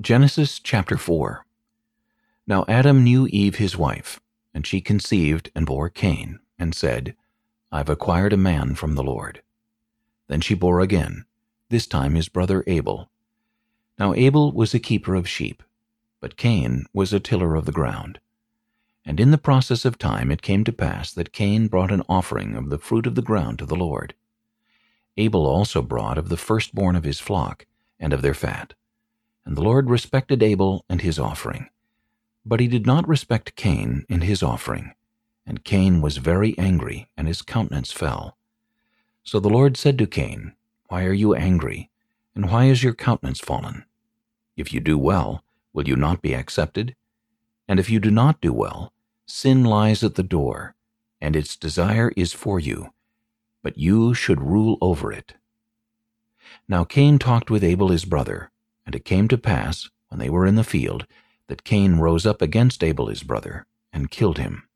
Genesis chapter 4 Now Adam knew Eve his wife, and she conceived and bore Cain, and said, I've acquired a man from the Lord. Then she bore again, this time his brother Abel. Now Abel was a keeper of sheep, but Cain was a tiller of the ground. And in the process of time it came to pass that Cain brought an offering of the fruit of the ground to the Lord. Abel also brought of the firstborn of his flock, and of their fat. And the Lord respected Abel and his offering. But he did not respect Cain and his offering. And Cain was very angry, and his countenance fell. So the Lord said to Cain, Why are you angry? And why is your countenance fallen? If you do well, will you not be accepted? And if you do not do well, sin lies at the door, and its desire is for you, but you should rule over it. Now Cain talked with Abel his brother, and it came to pass, when they were in the field, that Cain rose up against Abel his brother, and killed him.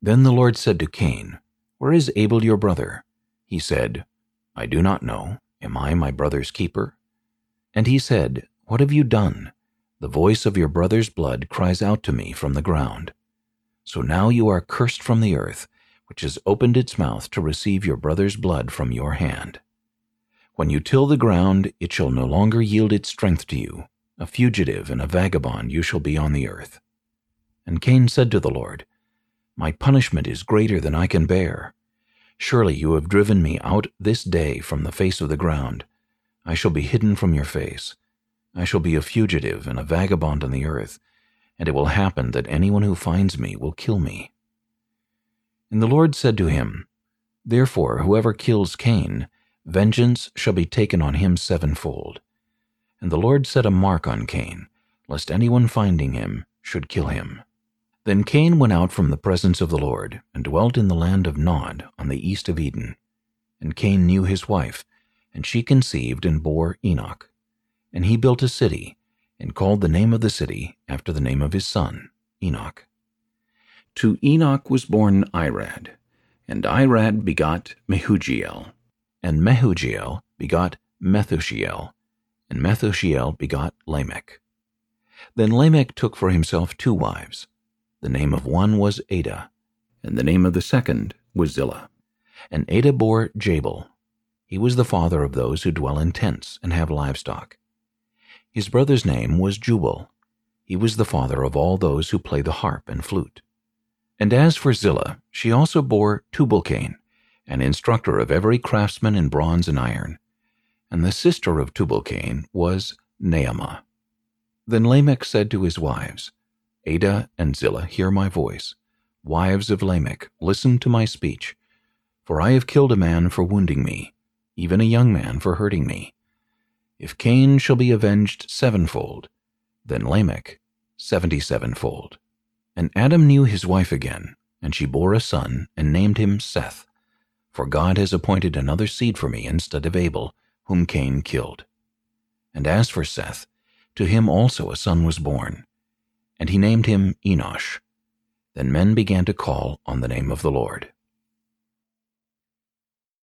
Then the Lord said to Cain, Where is Abel your brother? He said, I do not know. Am I my brother's keeper? And he said, What have you done? The voice of your brother's blood cries out to me from the ground. So now you are cursed from the earth, which has opened its mouth to receive your brother's blood from your hand. When you till the ground, it shall no longer yield its strength to you. A fugitive and a vagabond you shall be on the earth. And Cain said to the Lord, My punishment is greater than I can bear. Surely you have driven me out this day from the face of the ground. I shall be hidden from your face. I shall be a fugitive and a vagabond on the earth, and it will happen that anyone who finds me will kill me. And the Lord said to him, Therefore whoever kills Cain, vengeance shall be taken on him sevenfold. And the Lord set a mark on Cain, lest anyone finding him should kill him. Then Cain went out from the presence of the Lord, and dwelt in the land of Nod, on the east of Eden. And Cain knew his wife, and she conceived and bore Enoch. And he built a city, and called the name of the city after the name of his son, Enoch. To Enoch was born Irad, and Irad begot Mehujael, and Mehujael begot Methushael, and Methushael begot Lamech. Then Lamech took for himself two wives. The name of one was Adah, and the name of the second was Zillah. And Adah bore Jabal. He was the father of those who dwell in tents and have livestock. His brother's name was Jubal. He was the father of all those who play the harp and flute. And as for Zillah, she also bore Tubal-Cain, an instructor of every craftsman in bronze and iron. And the sister of Tubal-Cain was Naamah. Then Lamech said to his wives, Adah and Zillah, hear my voice. Wives of Lamech, listen to my speech. For I have killed a man for wounding me, even a young man for hurting me. If Cain shall be avenged sevenfold, then Lamech seventy-sevenfold. And Adam knew his wife again, and she bore a son, and named him Seth. For God has appointed another seed for me instead of Abel, whom Cain killed. And as for Seth, to him also a son was born, and he named him Enosh. Then men began to call on the name of the Lord.